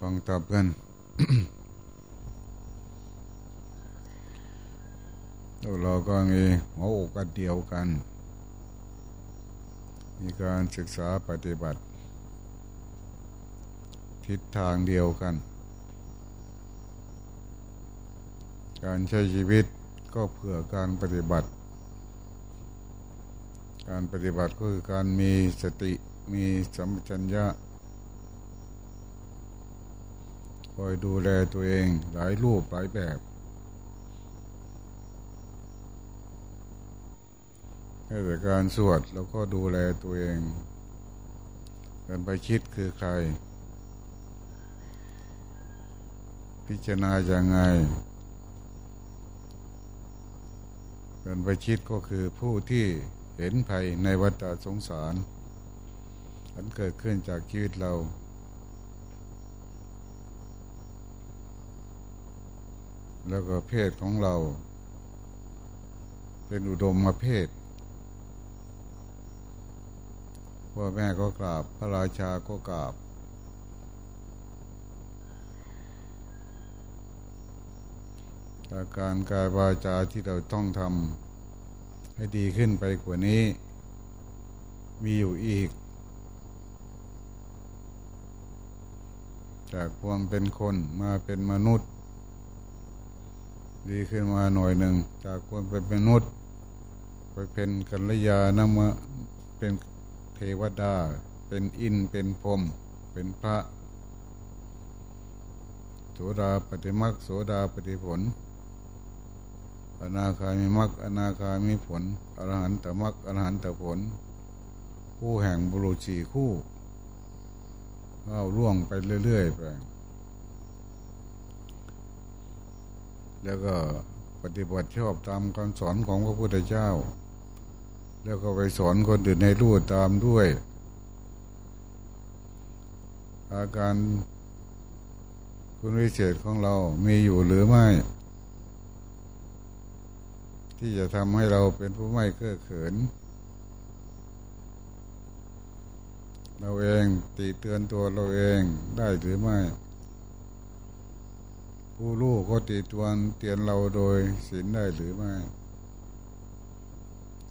ฟังตอบกันเราก็มีหัวอกกันเดียวกัน มีการศึกษาปฏิบัติ ทิศทางเดียวกัน การใช้ชีวิตก็เพื่อการปฏิบัติ การปฏิบัติก็คือการมีสติมีสัมปชัญญะคอยดูแลตัวเองหลายรูปหลายแบบ แต่การสวดแล้วก็ดูแลตัวเอง การไปคิดคือใคร พิจารณาอย่างไงการไปคิดก็คือผู้ที่ เห็นภัยในวัฏสงสารมันเกิดขึ้นจากชีวิตเราแล้วก็เพศของเรา เป็นอุดมมาเพศพ่อแม่ก็กราบ พระราชาก็กราบ อาการกายวาจาที่เราต้องทำ ให้ดีขึ้นไปกว่านี้ มีอยู่อีก จากความเป็นคนมาเป็นมนุษย์ ดีขึ้นมาหน่อยหนึ่ง จากความเป็นมนุษย์ ไปเป็นกัลยาณมะเป็นเทวดา เป็นอินเป็นพรมเป็นพระโสดาปฏิมักโสดาปฏิผล อนาคามีมักอนาคามีผลอรหันตมักอรหันตผล คู่แห่งบุรุษีคู่เข้าล่วงไปเรื่อยๆไปแล้วก็ปฏิบัติชอบตามคำสอนของพระพุทธเจ้า แล้วก็ไปสอนคนอื่นให้รู้ตามด้วย อาการคุณวิเศษของเรามีอยู่หรือไม่ ที่จะทำให้เราเป็นผู้ไม่เก้อเขิน เราเองตีเตือนตัวเราเองได้หรือไม่ ผู้รู้ก็ตีตวนเตือนเราโดยศีลได้หรือไม่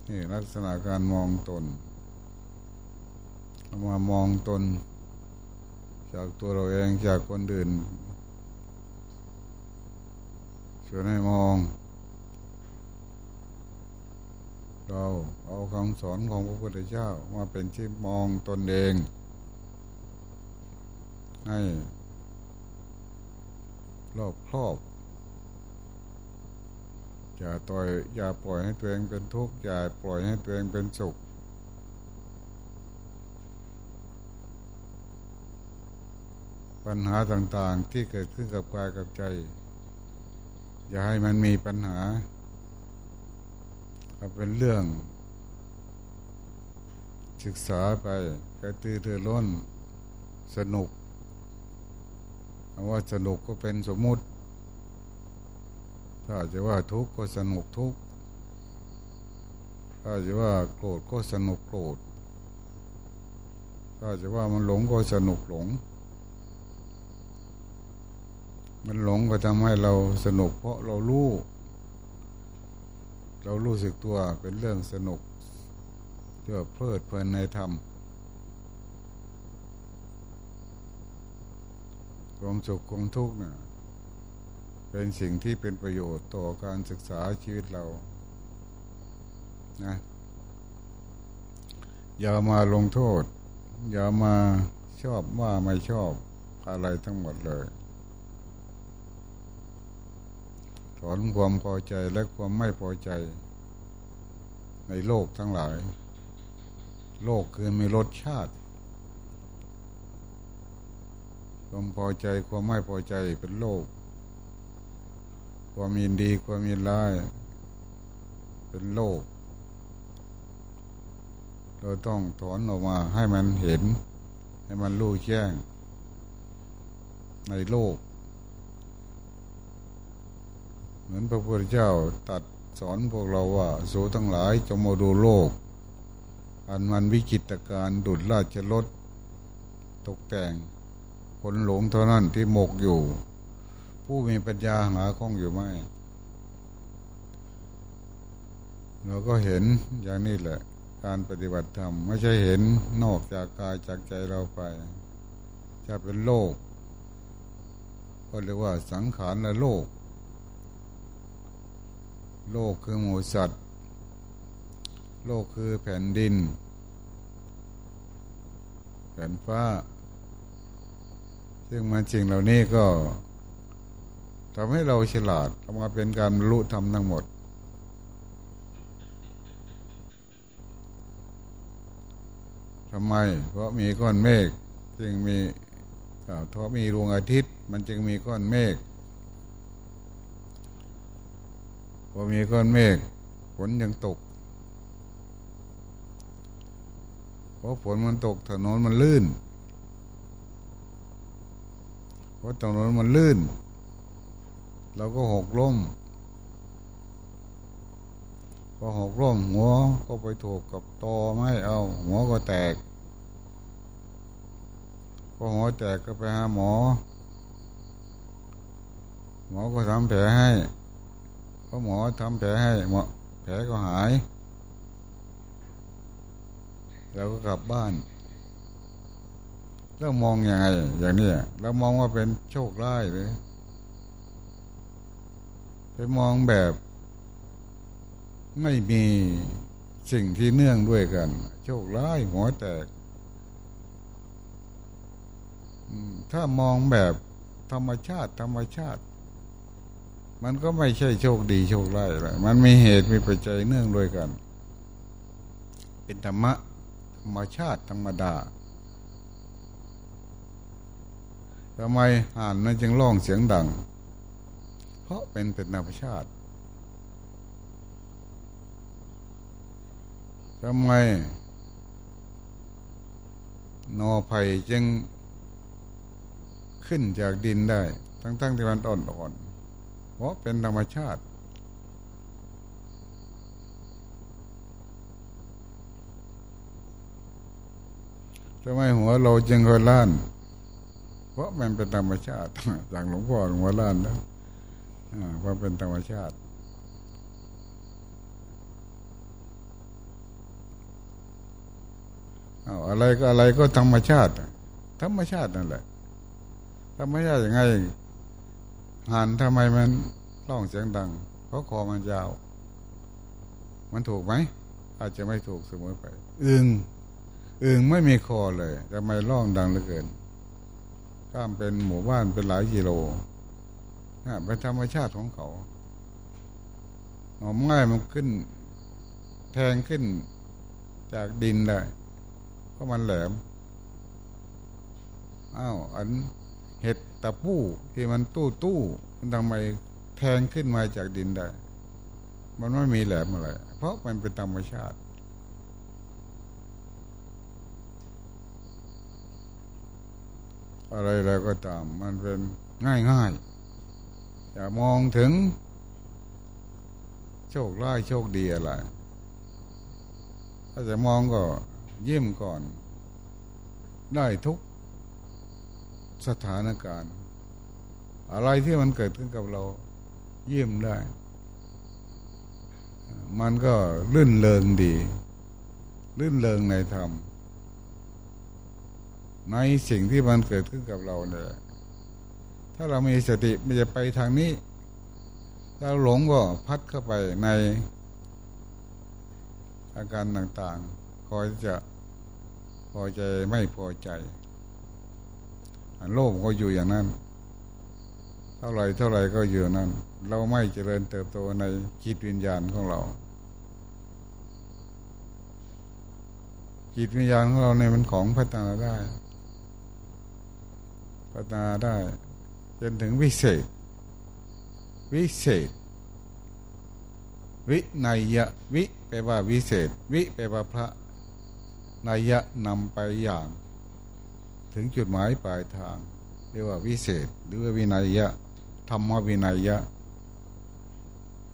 นี่ลักษณะการมองตนเอามามองตน จากตัวเราเองจากคนอื่นชวนให้มอง เราเอาคำสอนของพระพุทธเจ้ามาเป็นที่มองตนเองให้รอบครอบอย่าต่อยอย่าปล่อยให้ตัวเองเป็นทุกข์อย่าปล่อยให้ตัวเองเป็นสุข ปัญหาต่างๆที่เกิดขึ้นกับกายกับใจ อย่าให้มันมีปัญหา ก็เป็นเรื่อง ศึกษาไปกระตือรือร้นสนุกว่าสนุกก็เป็นสมมุติ ถ้าจะว่าทุกข์ก็สนุกทุกข์ถ้าจะว่าโกรธก็สนุกโกรธถ้าจะว่ามันหลงก็สนุกหลง มันหลงก็ทำให้เราสนุกเพราะเรารู้ เรารู้สึกตัวเป็นเรื่องสนุกเพื่อเพลิดเพลินในธรรมความสุขความทุกข์เนี่ยเป็นสิ่งที่เป็นประโยชน์ต่อการศึกษาชีวิตเรานะอย่ามาลงโทษ อย่ามาชอบว่าไม่ชอบอะไรทั้งหมดเลยถอนความพอใจและความไม่พอใจ ในโลกทั้งหลาย โลกคือมีรสชาติ ความพอใจความไม่พอใจเป็นโลก ความยินดีความยินร้ายเป็นโลก เราต้องถอนออกมาให้มันเห็น ให้มันรู้แจ้ง ในโลก เหมือนพระพุทธเจ้าตัด สอนพวกเราว่าสูทั้งหลายจงมาดูโลก อันมันวิจิตการดุดราชรถตกแต่งคนหลงเท่านั้นที่หมกอยู่ ผู้มีปัญญาหาข้องอยู่ไหมเราก็เห็นอย่างนี้แหละ การปฏิบัติธรรม ไม่ใช่เห็นนอกจากกายจากใจเราไป จะเป็นโลก ก็เรียกว่าสังขารและโลก โลกคือหมูสัตว์ โลกคือแผ่นดิน แผ่นฟ้า ซึ่งมันจริงเหล่านี้ก็ทำให้เราฉลาดทำมาเป็นการรู้ธรรมทั้งหมด ทำไม เพราะมีก้อนเมฆจึงมีเพราะมีดวงอาทิตย์ มันจึงมีก้อนเมฆพ อมีก้อนเมฆฝนยังตกเพราะฝนมันตกถนนมันลื่นเพราะถนนมันลื่น เราก็หกล้มพอหกล้มหัวก็ไปถูกกับตอไม่เอา หัวก็แตกพอหัวแตกก็ไปหาหมอ หมอก็ทำแผลให้ พอหมอทำแผลให้หมอแผลก็หายเราก็กลับบ้านแล้วมองอยังไง อย่างนี้เรามองว่าเป็นโชคร้ายเลยไปมองแบบ ไม่มีสิ่งที่เนื่องด้วยกัน โชคร้ายหัวแตกถ้ามองแบบธรรมชาติ ธรรมชาติ มันก็ไม่ใช่โชคดีโชคร้ายเลยมันมีเหตุมีปัจจัยเนื่องด้วยกัน เป็นธรรมะธรรมชาติธรรมดาทำไมห่านนั้นจึงร้องเสียงดัง เพราะเป็นเป็นธรรมชาติทำไมนอไผ่จึงขึ้นจากดินได้ ทั้งๆที่มันอ่อนๆ เพราะเป็นธรรมชาติ ทำไมหัวเราจึงเคยล้าน เพราะมันเป็นธรรมชาติ อย่างหลวงพ่อหัวล้านนะเพราะเป็นธรรมชาติอะไรก็อะไรก็ธรรมชาติ ธรรมชาตินั่นแหละธรรมชาติยังไง หันทำไมมันร้องเสียงดัง เพราะคอมันยาว มันถูกไหม อาจจะไม่ถูกเสมอไป อึงอึงไม่มีคอเลยทำไมร้องดังเหลือเกิน ข้ามเป็นหมู่บ้านเป็นหลายกิโลนี่เป็นธรรมชาติของเขาหอมง่ายมันขึ้น แทงขึ้นจากดินได้เพราะมันแหลมอ้าวอัน เห็ดตะปู้ที่มันตู้ตู้มันทำไมแทงขึ้นมาจากดินได้ มันไม่มีแหลมอะไร เพราะมันเป็นธรรมชาติ อะไรแล้วก็ตาม มันเป็นง่ายง่ายอย่ามองถึง โชคร้ายโชคดีอะไร ถ้าจะมองก็ยิ้มก่อน ได้ทุก สถานการณ์ อะไรที่มันเกิดขึ้นกับเรา เยี่ยมได้ มันก็ลื่นเลิงดีลื่นเลิงในธรรมในสิ่งที่มันเกิดขึ้นกับเราเนี่ยถ้าเรามีสติมันจะไปทางนี้ ถ้าหลงก็พัดเข้าไปในอาการต่างๆ คอยจะพอใจไม่พอใจ โลภก็อยู่อย่างนั้น เท่าไรเท่าไรก็อยู่นั้น เราไม่เจริญเติบโตในจิตวิญญาณของเราจิตวิญญาณของเราเนี่ยมันของพัฒนาได้ พัฒนาได้ จนถึงวิเศษ วิเศษ วิไนยะวิแปลว่าวิเศษ วิแปลว่าพระนัยยะนำไปอย่าง ถึงจุดหมายปลายทาง เรียกว่าวิเศษหรือวินัยยะธรรมวินัยยะ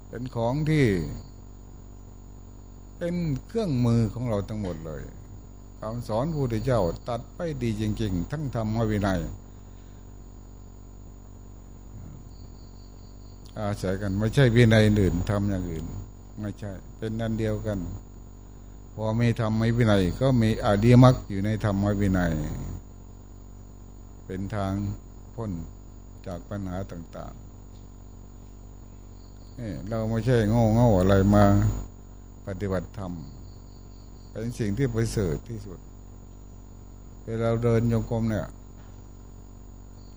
เป็นของที่ เป็นเครื่องมือของเราทั้งหมดเลยคำสอนพระพุทธเจ้าตัดไปดีจริง ๆ ทั้งธรรมวินัยอาศัยกันไม่ใช่วินัยอื่นทำอย่างอื่น ไม่ใช่ เป็นนันเดียวกัน พอไม่ทำไม่วินัย ก็มีอาดีมักอยู่ในธรรมวินัย เป็นทางพ้นจากปัญหาต่างๆนี่เราไม่ใช่โง่เง่าอะไรมาปฏิบัติธรรม เป็นสิ่งที่ประเสริฐที่สุด เวลาเดินโยกรมเนี่ย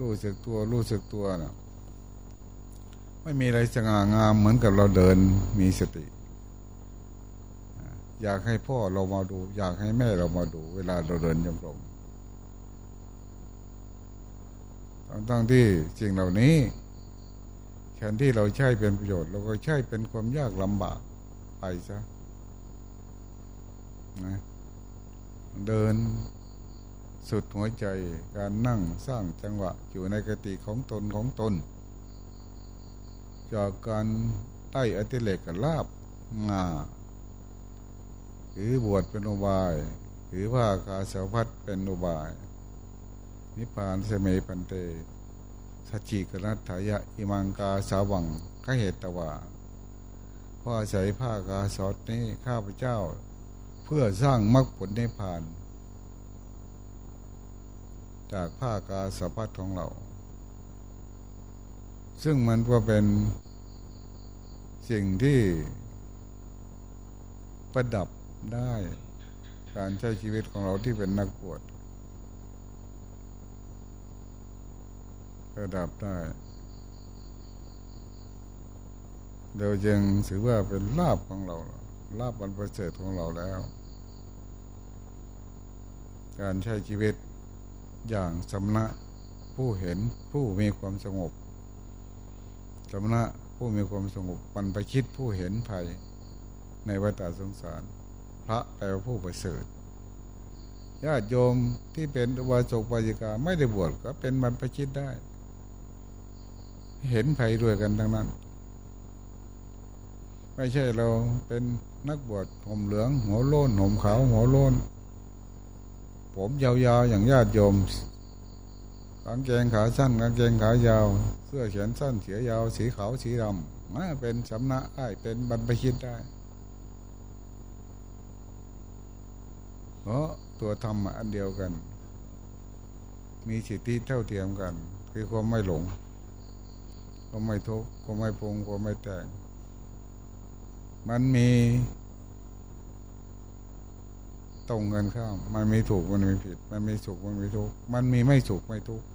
รู้สึกตัวรู้สึกตัวนะไม่มีอะไรสง่างามเหมือนกับเราเดินมีสติ อยากให้พ่อเรามาดู อยากให้แม่เรามาดู เวลาเราเดินโยกรม ตั้งที่สิ่งเหล่านี้แทนที่เราใช้เป็นประโยชน์ เราก็ใช้เป็นความยากลำบากไปซะนะเดินสุดหัวใจการนั่งสร้างจังหวะอยู่ในกติของตนของตน จากการใต้อติเลกกับลาบงาหรือบวชเป็นอุบาย หรือว่าคาสาวพัดเป็นอุบาย นิพพานเสมพันเตสัจจิกนัตถายะอิมังกาสาวังขเหตตวาพราะอาศัยผ้ากาสอดนี้ข้าพเจ้า เพื่อสร้างมรรคผลนิพพาน จากผ้ากาสะพัดของเรา ซึ่งมันก็เป็นสิ่งที่ประดับได้ การใช้ชีวิตของเราที่เป็นนักบวช ประดับได้เราจึงถือว่าเป็นลาบของเราลาบบันประเสริฐของเราแล้ว การใช้ชีวิตอย่างสำนะผู้เห็นผู้มีความสงบสำนะผู้มีความสงบปันไปคิดผู้เห็นภัยในวัฏสงสาร พระแปลว่าผู้ประเสริฐญาติโยมที่เป็นอุบาสกปาจิกาไม่ได้บวชก็เป็นบรรพชิตได้ เห็นภัยด้วยกันทั้งนั้น ไม่ใช่เราเป็นนักบวชห่มเหลืองหัวโล้นห่มขาวหัวโล้น ผมยาวๆอย่างญาติโยมกางเกงขาสั้นกางเกงขายาว เสื้อแขนสั้นเสียยาว สีขาวสีดำมาเป็นสำนักได้เป็นบรรพชิตได้เพราะตัวธรรมอันเดียวกัน มีสิทธิเท่าเทียมกัน คือความไม่หลง ความไม่ทุกข์ความไม่ปรุงความไม่แต่ง มันมีตรงกันข้ามมันมีถูกมันมีผิด มันมีสุขมันมีทุกข์มันมีไม่สุขไม่ทุกข์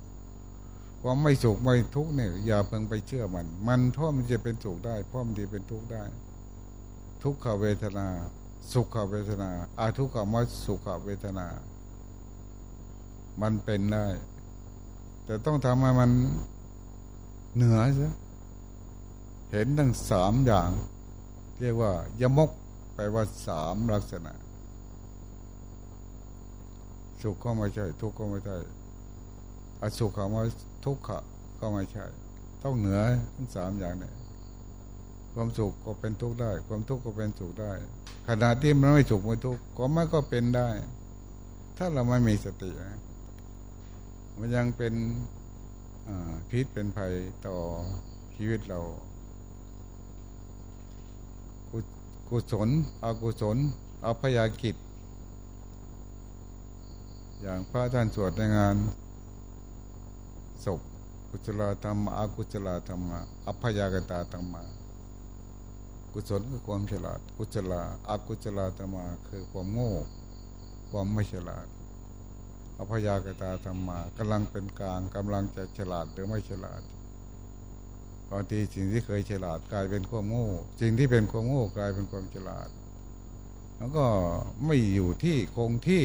ความไม่สุขไม่ทุกข์เนี่ยอย่าเพิ่งไปเชื่อมัน มันพราะมันจะเป็นสุขได้พราะมันจะเป็นทุกข์ได้ ทุกขเวทนา สุขเวทนาอาทุกขมัสุขเวทนา มันเป็นได้ แต่ต้องทำให้มัน เหนือซะเห็นทั้งสามอย่าง เรียกว่ายมกแปลว่าสามลักษณะ สุขก็ไม่ใช่ ทุกข์ก็ไม่ใช่อสุขก็ไม่ทุกข์ก็ไม่ใช่ ต้องเหนือทั้งสามอย่างเนี่ยความสุขก็เป็นทุกข์ได้ ความทุกข์ก็เป็นสุขได้ ขณะที่มันไม่สุขไม่ทุกข์ก็มันก็เป็นได้ ถ้าเราไม่มีสตินะมันยังเป็น พิษเป็นภัยต่อชีวิตเรา กุศลอกุศลอภยากิจ อย่างพระท่านสวดในงานศพกุศลธรรมอากุศลธรรมอัพยากตาธรรมะกุศลคือความฉลาด กุศลอากุศลธรรมะคือความโง่ ความไม่ฉลาด อพยากตาธรรมากำลังเป็นกลางกำลังจะฉลาดหรือไม่ฉลาดบางทีสิ่งที่เคยฉลาดกลายเป็นความโง่สิ่งที่เป็นความโง่กลายเป็นความฉลาด แล้วก็ไม่อยู่ที่คงที่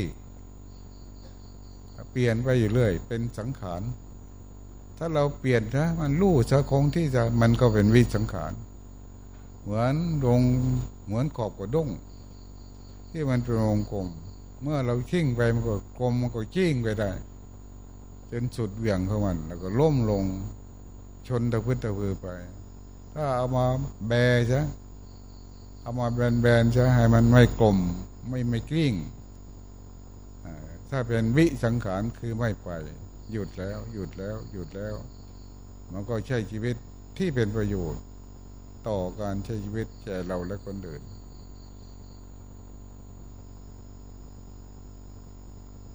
เปลี่ยนไปอยู่เรื่อย เป็นสังขาร ถ้าเราเปลี่ยนนะมันรู้จะคงที่จะมันก็เป็นวิสังขาร เหมือนลงเหมือนขอบกระด้ง ที่มันเป็นวงกลม เมื่อเราชิ่งไปมันก็กลมมันก็ชิ่งไปได้ จนสุดเหวี่ยงของมัน แล้วก็ล้มลงชนตะพื้นตะพือไป ถ้าเอามาแบซะเอามาแบนๆใช่ให้มันไม่กลมไม่ไม่กลิ้งถ้าเป็นวิสังขารคือไม่ไป หยุดแล้ว หยุดแล้ว หยุดแล้ว มันก็ใช้ชีวิตที่เป็นประโยชน์ ต่อการใช้ชีวิตแก่เราและคนอื่น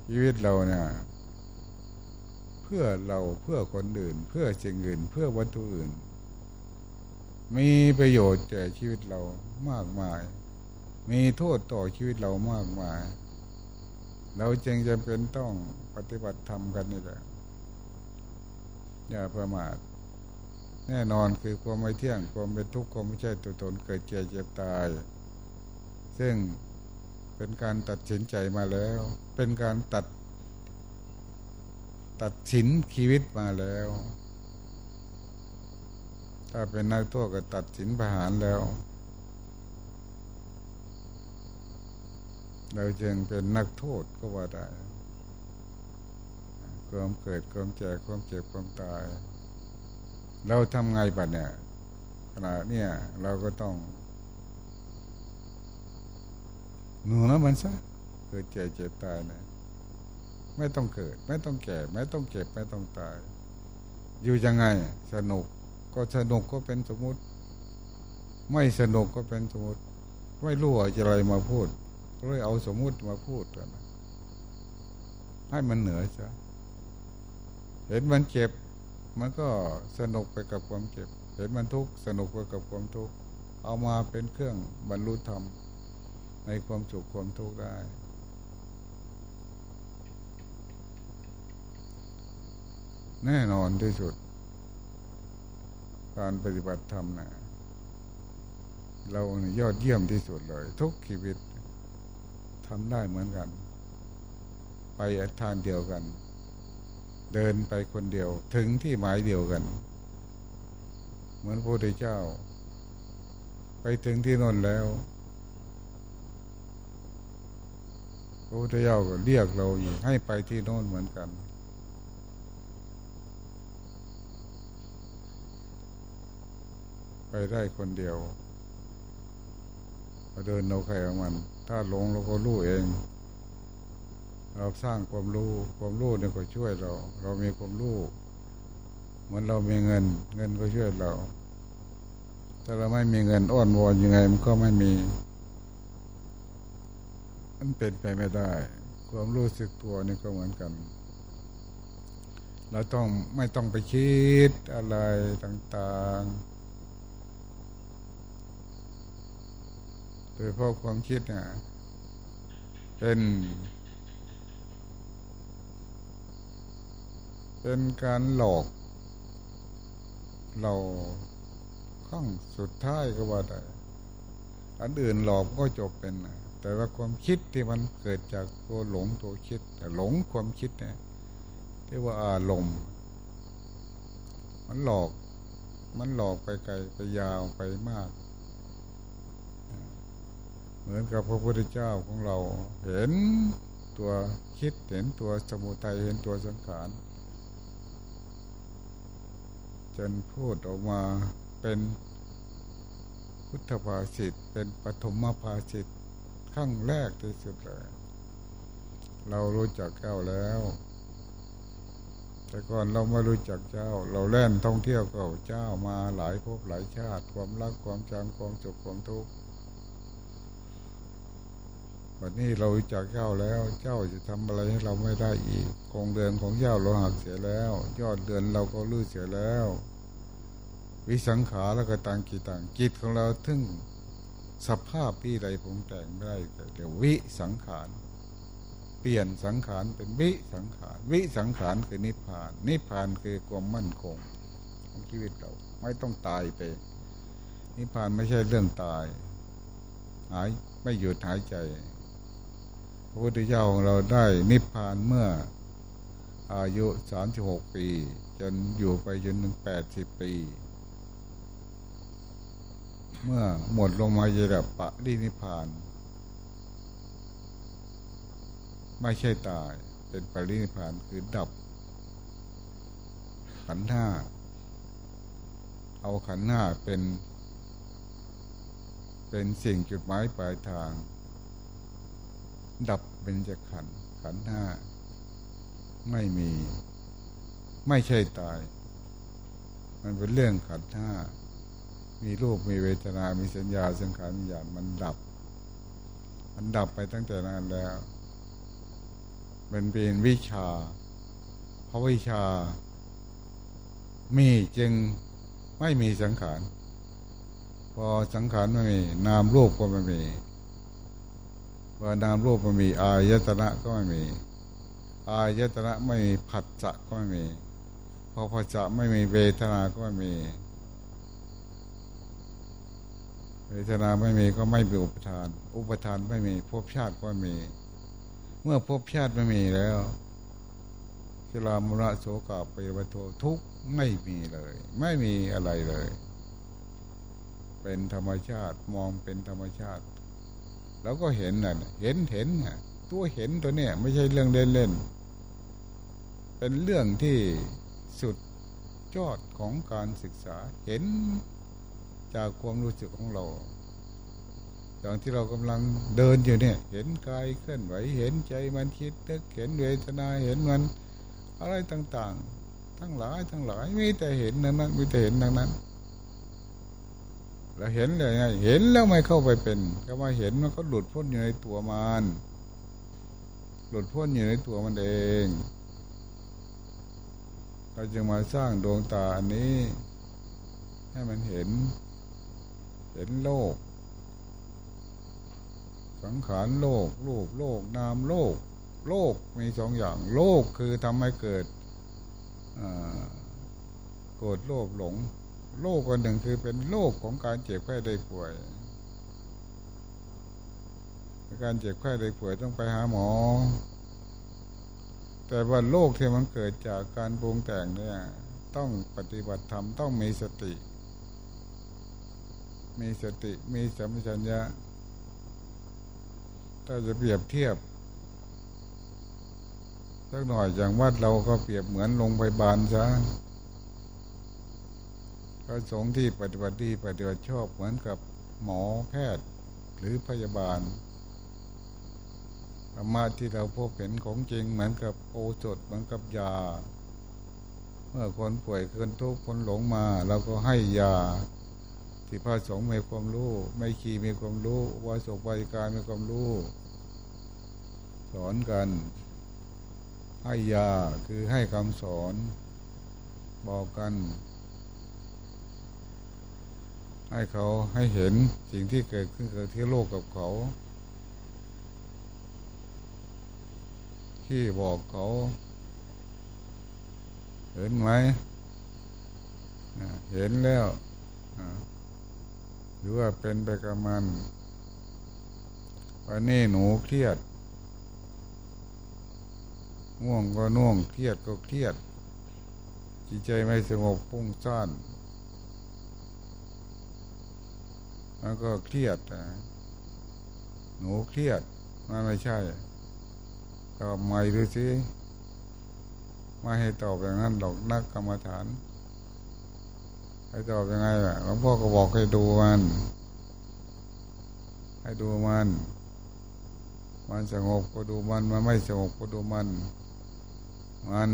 ชีวิตเราเนี่ยเพื่อเราเพื่อคนอื่น เพื่อสิ่งอื่น เพื่อวัตถุอื่น มีประโยชน์แก่ชีวิตเรามากมาย มีโทษต่อชีวิตเรามากมาย เราจึงจำเป็นต้องปฏิบัติธรรมกันนี่แหละอย่าประมาทแน่นอนคือความไม่เที่ยงความเป็นทุกข์ความไม่ใช่ตัวตนเกิดเจ็บเจ็บตาย ซึ่ง เป็นการตัดสินใจมาแล้ว เป็นการตัด ตัดสินชีวิตมาแล้ว ถ้าเป็นนักโทษก็ตัดสินประหารแล้ว เราจึงเป็นนักโทษก็ว่าได้ความเกิดความแก่ความเจ็บความตาย เราทำไงบัดเนี่ยขณะเนี่ยเราก็ต้อง หนูนะมันซะเกิดเจ็บเจ็บตายนะ ไม่ต้องเกิด ไม่ต้องแก่ ไม่ต้องเจ็บไม่ต้องตาย อยู่ยังไง สนุกก็สนุกก็เป็นสมมติ ไม่สนุกก็เป็นสมมติ ไม่รู้อะไรมาพูดก็เลยเอาสมมุติมาพูดกันให้มันเหนือซะเห็นมันเจ็บ มันก็สนุกไปกับความเจ็บ เห็นมันทุกข์สนุกไปกับความทุกข์เอามาเป็นเครื่องบรรลุธรรม ในความสุขความทุกข์ได้ แน่นอนที่สุด การปฏิบัติธรรมนะเรายอดเยี่ยมที่สุดเลย ทุกชีวิตทำได้เหมือนกัน ไปอทานเดียวกัน เดินไปคนเดียว ถึงที่หมายเดียวกัน เหมือนพระพุทธเจ้า ไปถึงที่นนแล้ว พระพุทธเจ้าก็เรียกเราอยู่ให้ไปที่โน่นเหมือนกัน ไปได้คนเดียวเดินเราใครของมัน ถ้าหลงเราก็รู้เอง เราสร้างความรู้ ความรู้เนี่ยก็ช่วยเรา เรามีความรู้เหมือนเรามีเงิน เงินก็ช่วยเรา ถ้าเราไม่มีเงินอ้อนวอนยังไงมันก็ไม่มี มันเป็นไปไม่ได้ ความรู้สึกตัวนี่ก็เหมือนกัน เราต้องไม่ต้องไปคิดอะไรต่างๆ โดยเพราะความคิดเนี่ยเป็น เป็นการหลอก เราข้งสุดท้ายก็ว่าได้อันอื่นหลอกก็จบเป็นนะ แต่ว่าความคิดที่มันเกิดจากตัวหลงตัวคิด แต่หลงความคิดเนี่ยเรียกว่าอารมณ์มันหลอก มันหลอกไปไกลไปยาวไปมาก เหมือนกับพระพุทธเจ้าของเราเห็นตัวคิดเห็นตัวสมุทัยเห็นตัวสังขารจนพูดออกมาเป็นพุทธภาษิตเป็นปฐมภาษิต ขั้งแรกที่สุดเลย เรารู้จักเจ้าแล้ว แต่ก่อนเราไม่รู้จักเจ้า เราเล่นท่องเที่ยวกับเจ้ามาหลายภพหลายชาติ ความรักความจำความจุกความทุกข์วันนี้เรารู้จักเจ้าแล้ว เจ้าจะทำอะไรให้เราไม่ได้อีกคงเดือนของเจ้าเราหักเสียแล้ว ยอดเดือนเราก็ลื้อเสียแล้ว วิสังขารแล้วก็ต่างกี่ต่างจิตของเราถึง สภาพที่ใดผมแต่งได้เดี๋ยววิสังขาร เปลี่ยนสังขารเป็นวิสังขาร วิสังขารคือนิพพาน นิพพานคือความมั่นคงของชีวิตเราไม่ต้องตายไป นิพพานไม่ใช่เรื่องตาย หายไม่หยุดหายใจ พระพุทธเจ้าของเราได้นิพพานเมื่ออายุสามสิบหกปี จนอยู่ไปจนถึงแปดสิบปี เมื่อหมดลงมาเยรปะดินิพาน ไม่ใช่ตาย เป็นปรินิพานคือดับ ขันห้า เอาขันห้าเป็น เป็นสิ่งจุดหมายปลายทาง ดับเป็นจะขัน ขันห้า ไม่มี ไม่ใช่ตาย มันเป็นเรื่องขันห้า มีรูปมีเวทนา มีสัญญาสังขารวิญญาณมันดับ มันดับไปตั้งแต่นานแล้วเป็นเป็นวิชา เพราะวิชา มีจึงไม่มีสังขาร พอสังขารไม่มี นามรูปก็ไม่มีพอนามรูปไม่มี อายตนะก็ไม่มี อายตนะไม่มีผัสสะก็ไม่มี พอผัสสะไม่มีเวทนาก็ไม่มี เวทนาไม่มีก็ไม่มีอุปทาน อุปทานไม่มีภพชาติก็มี เมื่อภพชาติไม่มีแล้วชลามระโสกาปยวัโททุกไม่มีเลย ไม่มีอะไรเลย เป็นธรรมชาติมองเป็นธรรมชาติ แล้วก็เห็นน่ะเห็นเห็นน่ะตัวเห็นตัวเนี้ยไม่ใช่เรื่องเล่นเล่นเป็นเรื่องที่สุดยอดของการศึกษาเห็น จากความรู้สึกของเราอย่างที่เรากำลังเดินอยู่เนี่ย เห็นกายเคลื่อนไหวเห็นใจมันคิดนึกเห็นเวทนาเห็นมัน อะไรต่างๆ ทั้งหลายทั้งหลายมีแต่เห็นนั้นนั้นมีแต่เห็นนั้นนั้นเราเห็นเลยไงเห็นแล้วไม่เข้าไปเป็น ก็มาเห็นมันก็หลุดพ้นอยู่ในตัวมันหลุดพ้นอยู่ในตัวมันเองเราจึงมาสร้างดวงตาอันนี้ ให้มันเห็น ห็นโลก สังขารโลกรูปโลกนามโลก โลกมีสองอย่าง โลกคือทำให้เกิดโกรธโลภหลง โลกอันหนึ่งคือเป็นโลกของการเจ็บไข้ได้ป่วย การเจ็บไข้ได้ป่วยต้องไปหาหมอ แต่ว่าโลกที่มันเกิดจากการปรุงแต่งเนี่ย ต้องปฏิบัติธรรมต้องมีสติ มีสติมีสัมปชัญญะถ้าจะเปรียบเทียบสักหน่อยอย่างวัดเราก็เปรียบเหมือนโรงพยาบาลซะพระสงฆ์ที่ปฏิบัติดีปฏิบัติชอบเหมือนกับหมอแพทย์หรือพยาบาลธรรมะที่เราพบเห็นของจริงเหมือนกับโอสถเหมือนกับยา เมื่อคนป่วยเกินทุกคนหลงมาเราก็ให้ยา ที่พระสงฆ์มีความรู้ ไม่ขี่มีความรู้วาสุวิการมีความรู้ สอนกัน ให้ยาคือให้คำสอน บอกกัน ให้เขาให้เห็นสิ่งที่เกิดขึ้นเกิดที่โลกกับเขา ที่บอกเขา เห็นไหมเห็นแล้ว หรือว่าเป็นไปกับมันวันนี้หนูเครียดง่วงก็น่วงเครียดก็เครียด จิตใจไม่สงบพุ่งซ่านมันก็เครียดนะหนูเครียดมันไม่ใช่ตอบไม่ดูสิไม่ให้ตอบอย่างนั้นหรอกนักกรรมฐาน ให้ตอบยังไงล่ะหลวงพ่อก็บอกให้ดูมัน ให้ดูมัน มันสงบก็ดูมัน มันไม่สงบก็ดูมัน มัน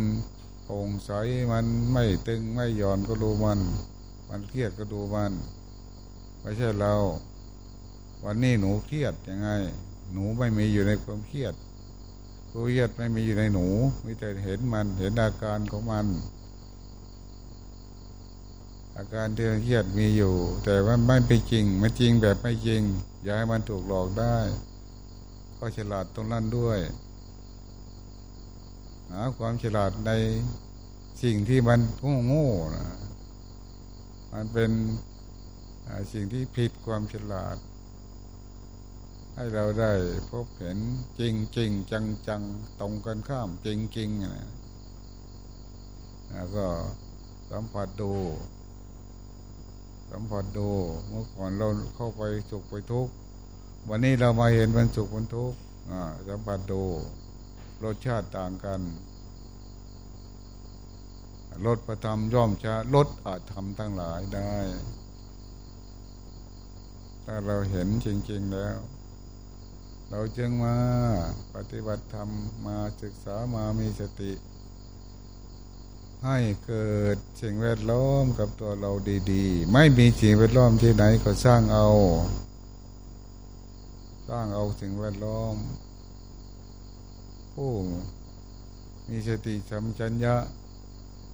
โปร่งใส มันไม่ตึงไม่หย่อนก็ดูมัน มันเครียดก็ดูมัน ไม่ใช่เรา วันนี้หนูเครียดยังไง หนูไม่มีอยู่ในความเครียดตัวเครียดไม่มีอยู่ในหนู มีแต่เห็นมัน เห็นอาการของมัน อาการที่เครียดมีอยู่ แต่ว่าไม่เป็นจริงมันจริงแบบไม่จริง อย่าให้มันถูกหลอกได้ ก็ฉลาดตรงนั้นด้วย หาความฉลาดในสิ่งที่มันโง่โง่นะมันเป็นสิ่งที่ผิดความฉลาด ให้เราได้พบเห็นจริงจริงจังจังตรงกันข้ามจริงจริงนะแล้วก็สัมผัสดู สัมผัสดูเมื่อก่อนเราเข้าไปสุขไปทุกข์วันนี้เรามาเห็นมันสุขมันทุกข์สัมผัสดูรสชาติต่างกันลดประธรรมย่อมจะลดอาจทำทั้งหลายได้ ถ้าเราเห็นจริง ๆแล้ว เราจึงมาปฏิบัติธรรมมาศึกษามามีสติ ให้เกิดสิ่งแวดล้อมกับตัวเราดีๆ ไม่มีสิ่งแวดล้อมที่ไหนก็สร้างเอา สร้างเอาสิ่งแวดล้อมผู้มีสติสัมชัญญะ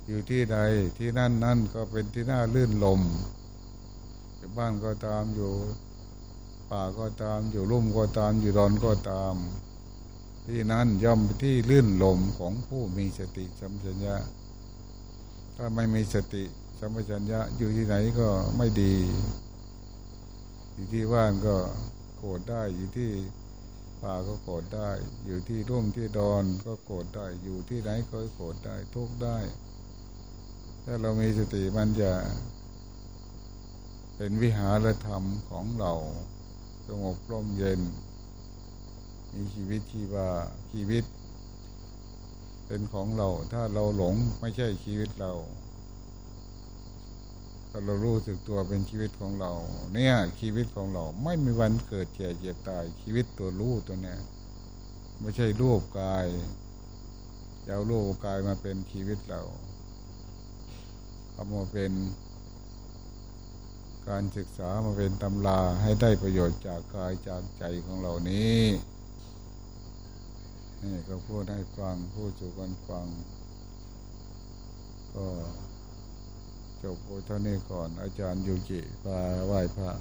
อยู่ที่ใดที่นั่นนั่นก็เป็นที่น่าลื่นลมอยู่บ้านก็ตามอยู่ป่าก็ตามอยู่ลุ่มก็ตามอยู่ดอนก็ตาม ที่นั่นย่อมเป็นที่ลื่นลมของผู้มีสติสัมชัญญะ ถ้าไม่มีสติสัมปชัญญะอยู่ที่ไหนก็ไม่ดี อยู่ที่บ้านก็โกรธได้อยู่ที่ป่าก็โกรธได้ อยู่ที่ร่มที่ดอนก็โกรธได้ อยู่ที่ไหนก็โกรธได้ทุกได้ ถ้าเรามีสติมันจะ เป็นวิหารธรรมของเราสงบร่มเย็น มีชีวิตชีวาชีวิต เป็นของเรา ถ้าเราหลงไม่ใช่ชีวิตเรา ถ้าเรารู้สึกตัวเป็นชีวิตของเรา เนี่ยชีวิตของเราไม่มีวันเกิดแก่เจ็บตาย ชีวิตตัวรู้ตัวเนี้ยไม่ใช่รูปกายเอารูปกายมาเป็นชีวิตเราเอามาเป็น การศึกษามาเป็นตำราให้ได้ประโยชน์จากกายจากใจของเรานี้ นี่ก็พูดให้ฟังพูดสู่กันฟัง ก็จบโอเท่านี้ก่อน อาจารย์ยูจิพาไหว้พระ